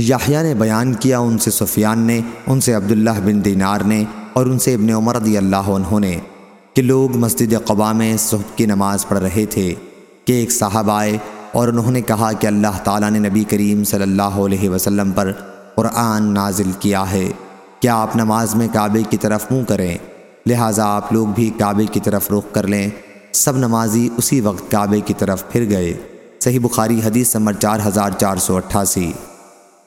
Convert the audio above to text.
یحییٰ نے بیان کیا، ان سے سفیان نے، ان سے عبداللہ بن دینار نے اور ان سے ابن عمر رضی اللہ عنہ نے کہ لوگ مسجد قبا میں صبح کی نماز پڑھ رہے تھے کہ ایک صاحب آئے اور انہوں نے کہا کہ اللہ تعالیٰ نے نبی کریم صلی اللہ علیہ وسلم پر قرآن نازل کیا ہے۔ کیا آپ نماز میں کعبے کی طرف منہ کریں؟ لہٰذا آپ لوگ بھی کعبے کی طرف رخ کر لیں۔ سب نمازی اسی وقت کعبے کی طرف پھر گئے۔ صحیح بخاری حدیث نمبر چار ہزار چار سو اٹھاسی۔